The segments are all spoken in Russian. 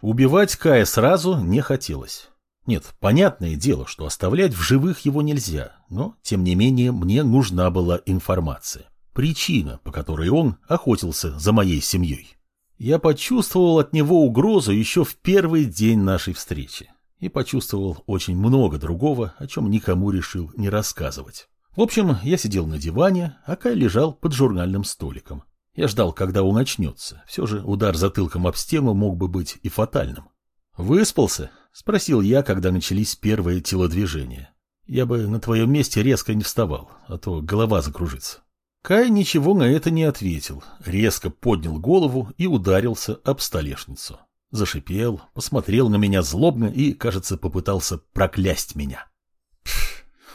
Убивать Кая сразу не хотелось. Нет, понятное дело, что оставлять в живых его нельзя, но, тем не менее, мне нужна была информация. Причина, по которой он охотился за моей семьей. Я почувствовал от него угрозу еще в первый день нашей встречи. И почувствовал очень много другого, о чем никому решил не рассказывать. В общем, я сидел на диване, а Кай лежал под журнальным столиком. Я ждал, когда он очнется. Все же удар затылком об стену мог бы быть и фатальным. «Выспался?» — спросил я, когда начались первые телодвижения. «Я бы на твоем месте резко не вставал, а то голова закружится». Кай ничего на это не ответил, резко поднял голову и ударился об столешницу. Зашипел, посмотрел на меня злобно и, кажется, попытался проклясть меня.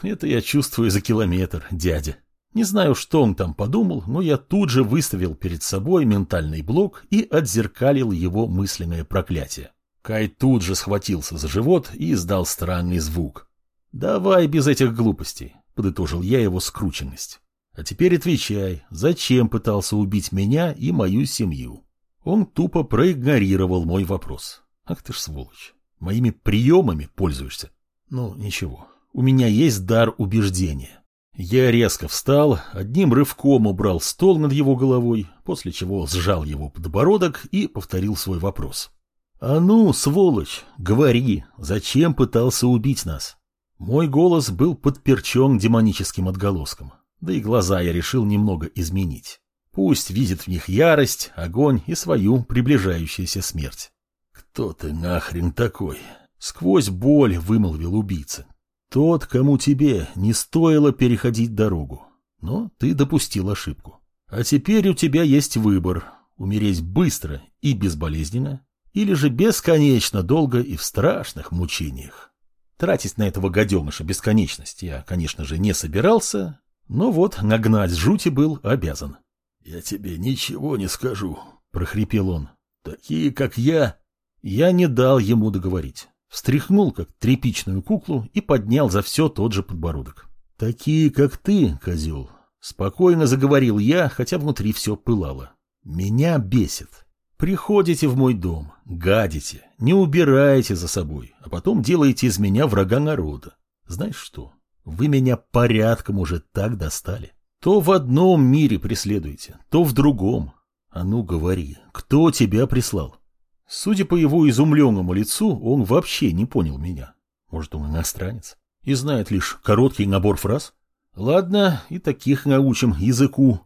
Это я чувствую за километр, дядя. Не знаю, что он там подумал, но я тут же выставил перед собой ментальный блок и отзеркалил его мысленное проклятие. Кай тут же схватился за живот и издал странный звук. «Давай без этих глупостей», — подытожил я его скрученность. «А теперь отвечай, зачем пытался убить меня и мою семью?» Он тупо проигнорировал мой вопрос. «Ах ты ж сволочь, моими приемами пользуешься?» «Ну, ничего, у меня есть дар убеждения. Я резко встал, одним рывком убрал стол над его головой, после чего сжал его подбородок и повторил свой вопрос. «А ну, сволочь, говори, зачем пытался убить нас?» Мой голос был подперчен демоническим отголоском, да и глаза я решил немного изменить. Пусть видит в них ярость, огонь и свою приближающуюся смерть. «Кто ты нахрен такой?» Сквозь боль вымолвил убийца. Тот, кому тебе не стоило переходить дорогу. Но ты допустил ошибку. А теперь у тебя есть выбор – умереть быстро и безболезненно, или же бесконечно долго и в страшных мучениях. Тратить на этого гаденыша бесконечность я, конечно же, не собирался, но вот нагнать жути был обязан. — Я тебе ничего не скажу, — прохрипел он. — Такие, как я... Я не дал ему договорить встряхнул, как тряпичную куклу, и поднял за все тот же подбородок. «Такие, как ты, козел!» Спокойно заговорил я, хотя внутри все пылало. «Меня бесит. Приходите в мой дом, гадите, не убираете за собой, а потом делаете из меня врага народа. Знаешь что? Вы меня порядком уже так достали. То в одном мире преследуете, то в другом. А ну говори, кто тебя прислал?» Судя по его изумленному лицу, он вообще не понял меня. Может, он иностранец и знает лишь короткий набор фраз? Ладно, и таких научим языку.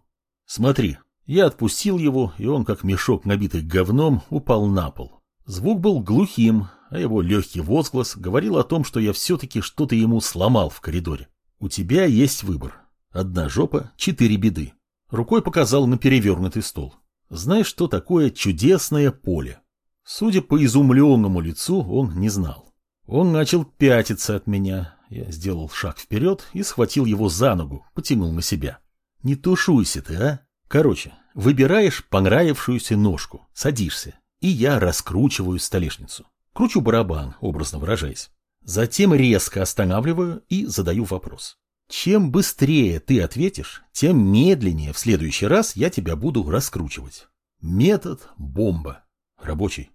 Смотри, я отпустил его, и он, как мешок, набитый говном, упал на пол. Звук был глухим, а его легкий возглас говорил о том, что я все-таки что-то ему сломал в коридоре. У тебя есть выбор. Одна жопа, четыре беды. Рукой показал на перевернутый стол. Знаешь, что такое чудесное поле? Судя по изумленному лицу, он не знал. Он начал пятиться от меня. Я сделал шаг вперед и схватил его за ногу, потянул на себя. «Не тушуйся ты, а! Короче, выбираешь понравившуюся ножку, садишься, и я раскручиваю столешницу. Кручу барабан, образно выражаясь. Затем резко останавливаю и задаю вопрос. Чем быстрее ты ответишь, тем медленнее в следующий раз я тебя буду раскручивать. Метод бомба. Рабочий.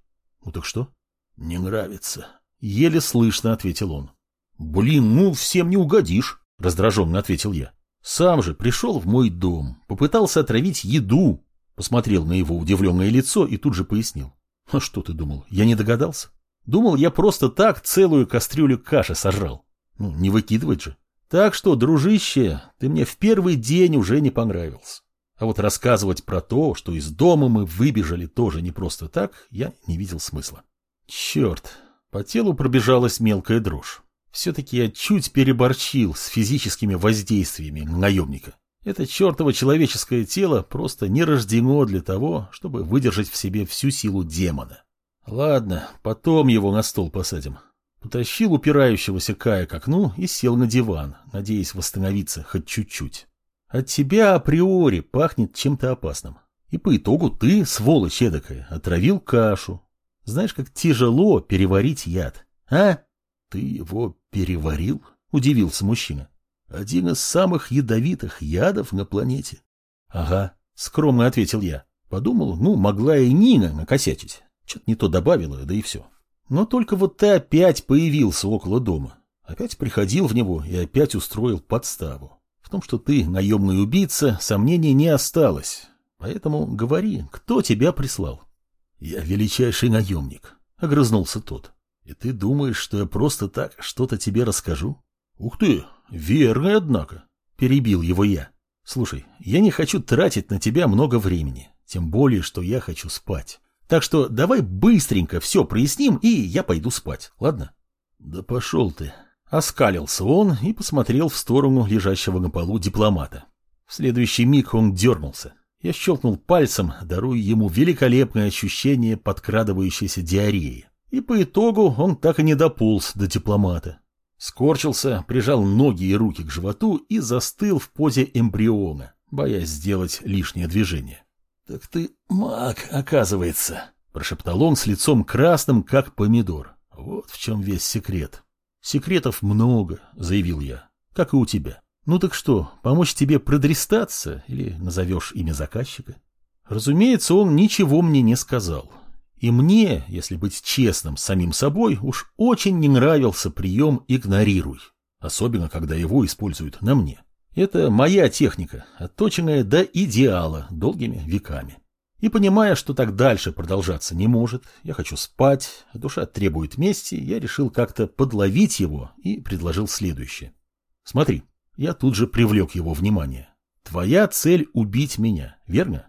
Ну так что? Не нравится. Еле слышно ответил он. Блин, ну всем не угодишь, раздраженно ответил я. Сам же пришел в мой дом, попытался отравить еду. Посмотрел на его удивленное лицо и тут же пояснил. А что ты думал, я не догадался? Думал, я просто так целую кастрюлю каши сожрал. Ну, не выкидывать же. Так что, дружище, ты мне в первый день уже не понравился. А вот рассказывать про то, что из дома мы выбежали тоже не просто так, я не видел смысла. Черт, по телу пробежалась мелкая дрожь. Все-таки я чуть переборчил с физическими воздействиями наемника. Это чертово человеческое тело просто не рождено для того, чтобы выдержать в себе всю силу демона. Ладно, потом его на стол посадим. Потащил упирающегося Кая к окну и сел на диван, надеясь восстановиться хоть чуть-чуть. От тебя априори пахнет чем-то опасным. И по итогу ты, сволочь эдакая, отравил кашу. Знаешь, как тяжело переварить яд, а? Ты его переварил? Удивился мужчина. Один из самых ядовитых ядов на планете. Ага, скромно ответил я. Подумал, ну, могла и Нина накосячить. Что-то не то добавила, да и все. Но только вот ты опять появился около дома. Опять приходил в него и опять устроил подставу. Том, что ты наемный убийца, сомнений не осталось. Поэтому говори, кто тебя прислал? Я величайший наемник, — огрызнулся тот. И ты думаешь, что я просто так что-то тебе расскажу? Ух ты, верно, однако, — перебил его я. Слушай, я не хочу тратить на тебя много времени, тем более, что я хочу спать. Так что давай быстренько все проясним, и я пойду спать, ладно? Да пошел ты. Оскалился он и посмотрел в сторону лежащего на полу дипломата. В следующий миг он дернулся. Я щелкнул пальцем, даруя ему великолепное ощущение подкрадывающейся диареи. И по итогу он так и не дополз до дипломата. Скорчился, прижал ноги и руки к животу и застыл в позе эмбриона, боясь сделать лишнее движение. «Так ты маг, оказывается», — прошептал он с лицом красным, как помидор. «Вот в чем весь секрет». «Секретов много», — заявил я, — «как и у тебя. Ну так что, помочь тебе продрестаться или назовешь имя заказчика?» Разумеется, он ничего мне не сказал. И мне, если быть честным с самим собой, уж очень не нравился прием «игнорируй», особенно когда его используют на мне. Это моя техника, отточенная до идеала долгими веками. И понимая, что так дальше продолжаться не может, я хочу спать, а душа требует мести, я решил как-то подловить его и предложил следующее. Смотри, я тут же привлек его внимание. Твоя цель — убить меня, верно?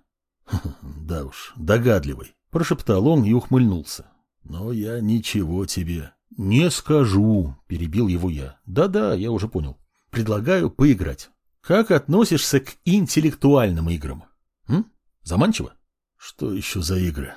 Да уж, догадливый, прошептал он и ухмыльнулся. Но я ничего тебе не скажу, перебил его я. Да-да, я уже понял. Предлагаю поиграть. Как относишься к интеллектуальным играм? М? Заманчиво? Что еще за игры?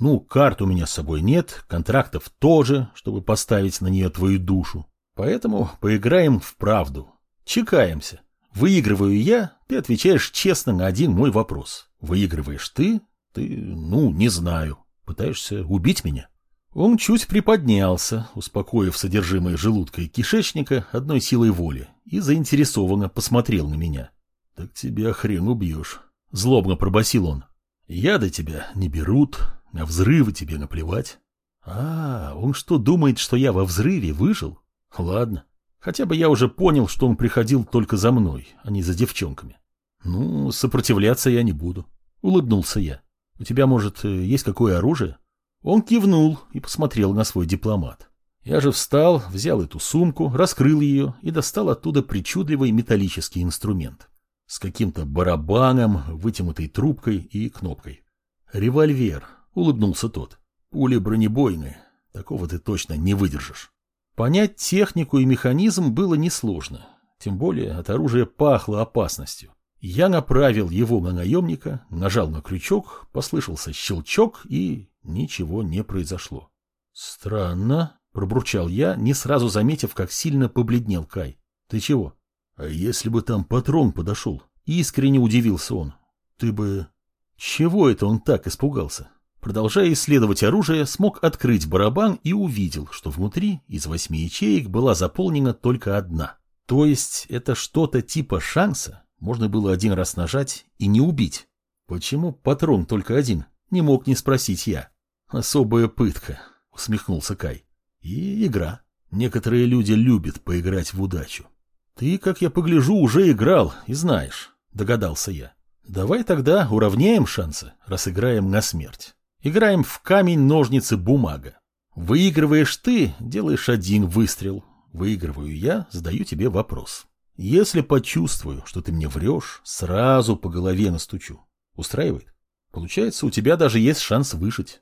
Ну, карт у меня с собой нет, контрактов тоже, чтобы поставить на нее твою душу. Поэтому поиграем в правду. Чекаемся. Выигрываю я, ты отвечаешь честно на один мой вопрос. Выигрываешь ты, ты, ну, не знаю. Пытаешься убить меня? Он чуть приподнялся, успокоив содержимое желудка и кишечника одной силой воли, и заинтересованно посмотрел на меня. — Так тебя хрен убьешь. — злобно пробасил он. — Яды тебя не берут, на взрывы тебе наплевать. — А, он что, думает, что я во взрыве выжил? Ладно. Хотя бы я уже понял, что он приходил только за мной, а не за девчонками. Ну, сопротивляться я не буду. Улыбнулся я. У тебя, может, есть какое оружие? Он кивнул и посмотрел на свой дипломат. Я же встал, взял эту сумку, раскрыл ее и достал оттуда причудливый металлический инструмент. С каким-то барабаном, вытянутой трубкой и кнопкой. «Револьвер», — улыбнулся тот. «Пули бронебойные. Такого ты точно не выдержишь». Понять технику и механизм было несложно. Тем более от оружия пахло опасностью. Я направил его на наемника, нажал на крючок, послышался щелчок и ничего не произошло. «Странно», — пробурчал я, не сразу заметив, как сильно побледнел Кай. «Ты чего?» «А если бы там патрон подошел?» Искренне удивился он. «Ты бы...» Чего это он так испугался? Продолжая исследовать оружие, смог открыть барабан и увидел, что внутри из восьми ячеек была заполнена только одна. То есть это что-то типа шанса, можно было один раз нажать и не убить. Почему патрон только один? Не мог не спросить я. Особая пытка, усмехнулся Кай. И игра. Некоторые люди любят поиграть в удачу. Ты, как я погляжу, уже играл и знаешь, догадался я. Давай тогда уравняем шансы, раз играем на смерть. Играем в камень, ножницы, бумага. Выигрываешь ты, делаешь один выстрел. Выигрываю я, задаю тебе вопрос. Если почувствую, что ты мне врешь, сразу по голове настучу. Устраивает? Получается, у тебя даже есть шанс выжить.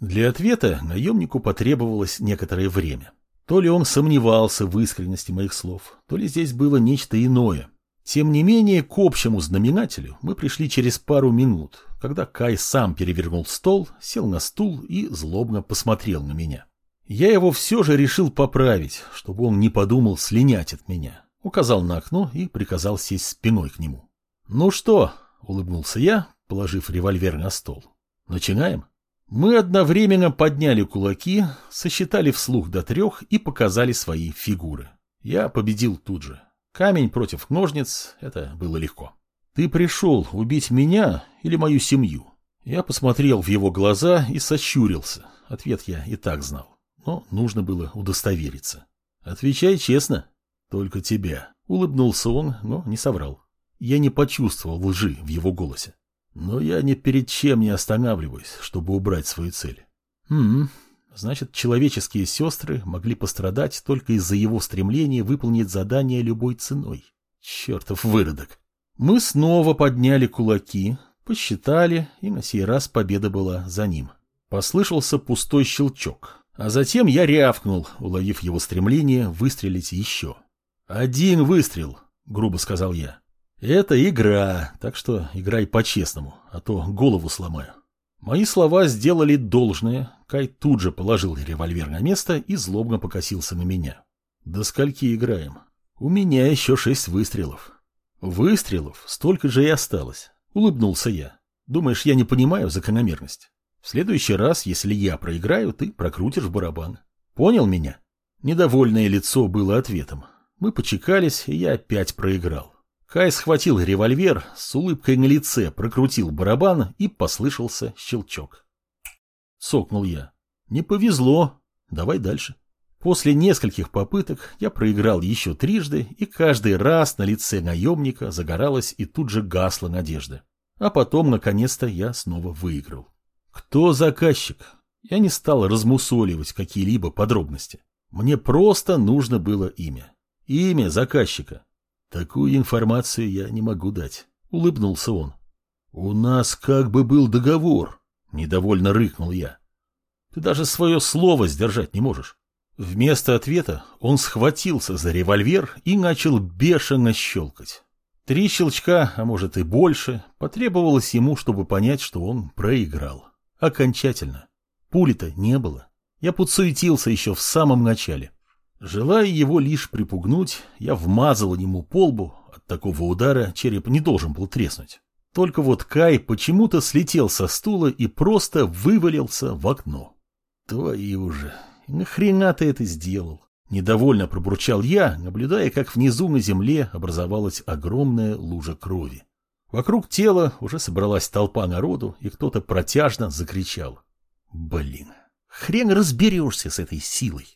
Для ответа наемнику потребовалось некоторое время. То ли он сомневался в искренности моих слов, то ли здесь было нечто иное. Тем не менее, к общему знаменателю мы пришли через пару минут, когда Кай сам перевернул стол, сел на стул и злобно посмотрел на меня. Я его все же решил поправить, чтобы он не подумал слинять от меня указал на окно и приказал сесть спиной к нему. «Ну что?» — улыбнулся я, положив револьвер на стол. «Начинаем?» Мы одновременно подняли кулаки, сосчитали вслух до трех и показали свои фигуры. Я победил тут же. Камень против ножниц — это было легко. «Ты пришел убить меня или мою семью?» Я посмотрел в его глаза и сощурился. Ответ я и так знал. Но нужно было удостовериться. «Отвечай честно. Только тебя». Улыбнулся он, но не соврал. Я не почувствовал лжи в его голосе. Но я ни перед чем не останавливаюсь, чтобы убрать свою цель. Хм, значит, человеческие сестры могли пострадать только из-за его стремления выполнить задание любой ценой. Чертов выродок. Мы снова подняли кулаки, посчитали, и на сей раз победа была за ним. Послышался пустой щелчок, а затем я рявкнул, уловив его стремление выстрелить еще. «Один выстрел», — грубо сказал я. «Это игра, так что играй по-честному, а то голову сломаю». Мои слова сделали должное. Кай тут же положил револьвер на место и злобно покосился на меня. «До скольки играем? У меня еще шесть выстрелов». «Выстрелов столько же и осталось», — улыбнулся я. «Думаешь, я не понимаю закономерность? В следующий раз, если я проиграю, ты прокрутишь барабан. Понял меня?» Недовольное лицо было ответом. Мы почекались, и я опять проиграл. Кай схватил револьвер, с улыбкой на лице прокрутил барабан и послышался щелчок. Сокнул я. Не повезло. Давай дальше. После нескольких попыток я проиграл еще трижды, и каждый раз на лице наемника загоралась и тут же гасла надежда. А потом, наконец-то, я снова выиграл. Кто заказчик? Я не стал размусоливать какие-либо подробности. Мне просто нужно было имя. Имя заказчика. Такую информацию я не могу дать. Улыбнулся он. У нас как бы был договор. Недовольно рыкнул я. Ты даже свое слово сдержать не можешь. Вместо ответа он схватился за револьвер и начал бешено щелкать. Три щелчка, а может и больше, потребовалось ему, чтобы понять, что он проиграл. Окончательно. Пули-то не было. Я подсуетился еще в самом начале. Желая его лишь припугнуть, я вмазал ему по лбу, от такого удара череп не должен был треснуть. Только вот Кай почему-то слетел со стула и просто вывалился в окно. Твою же, нахрена ты это сделал? Недовольно пробурчал я, наблюдая, как внизу на земле образовалась огромная лужа крови. Вокруг тела уже собралась толпа народу, и кто-то протяжно закричал. Блин, хрен разберешься с этой силой.